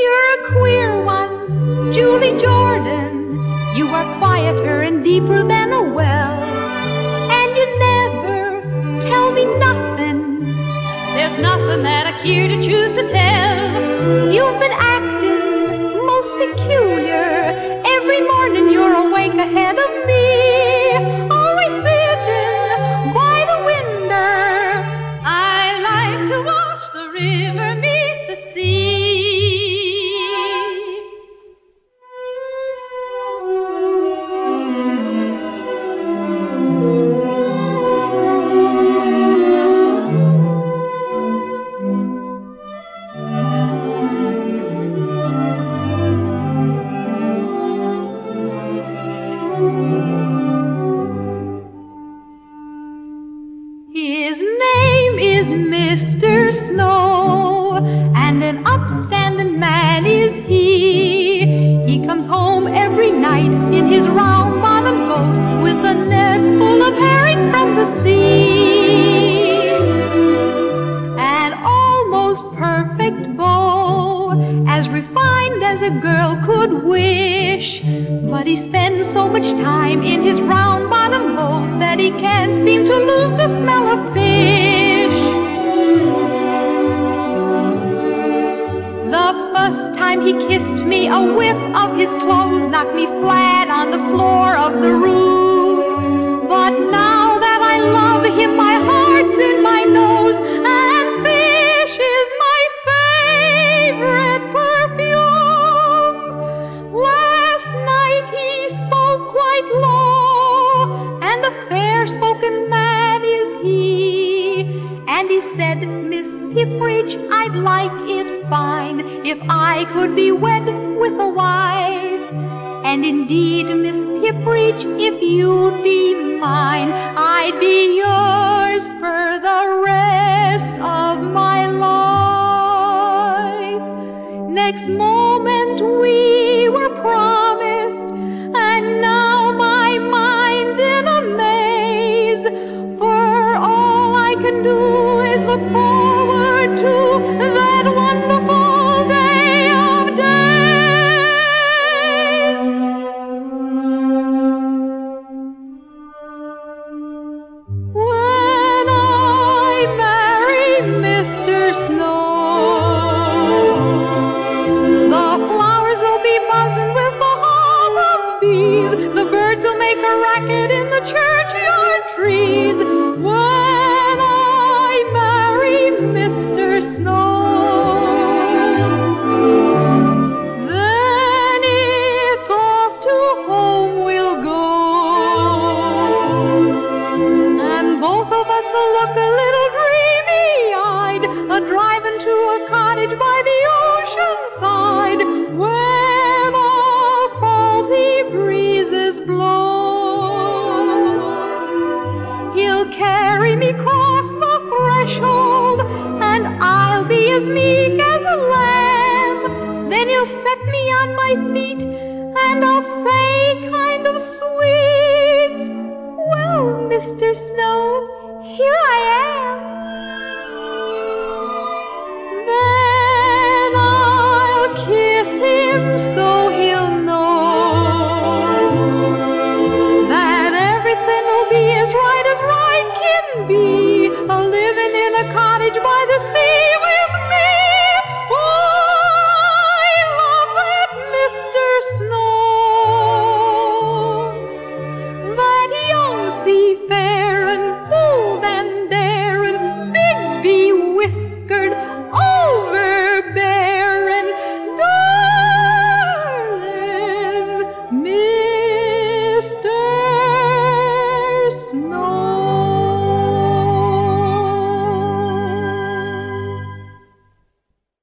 You're a queer one, Julie Jordan. You are quieter and deeper than a well. And you never tell me nothing. There's nothing that I care to choose to tell. You've been acting most peculiar. Every morning you're awake ahead of me. Mr. Snow, and an upstanding man is he. He comes home every night in his round bottom boat with a net full of herring from the sea. An almost perfect beau, as refined as a girl could wish. But he spends so much time in his round bottom boat that he can't seem to lose the smell of fish. Time he kissed me, a whiff of his clothes knocked me flat on the floor of the room. But now that I love him, my heart's in my nose, and fish is my favorite perfume. Last night he spoke quite low, and a fair spoken man is he. And he said, Miss Pipperidge, I'd like it fine if I could be wed with a wife. And indeed, Miss Pipperidge, if you'd be mine, I'd be yours for the rest of my life. Next moment meek as a lamb. Then he'll set me on my feet, and I'll say, kind of sweet, Well, Mr. Snow, here I am. Then I'll kiss him so he'll know that everything will be as right as right can be. A living in a cottage by the sea whiskered. Oh!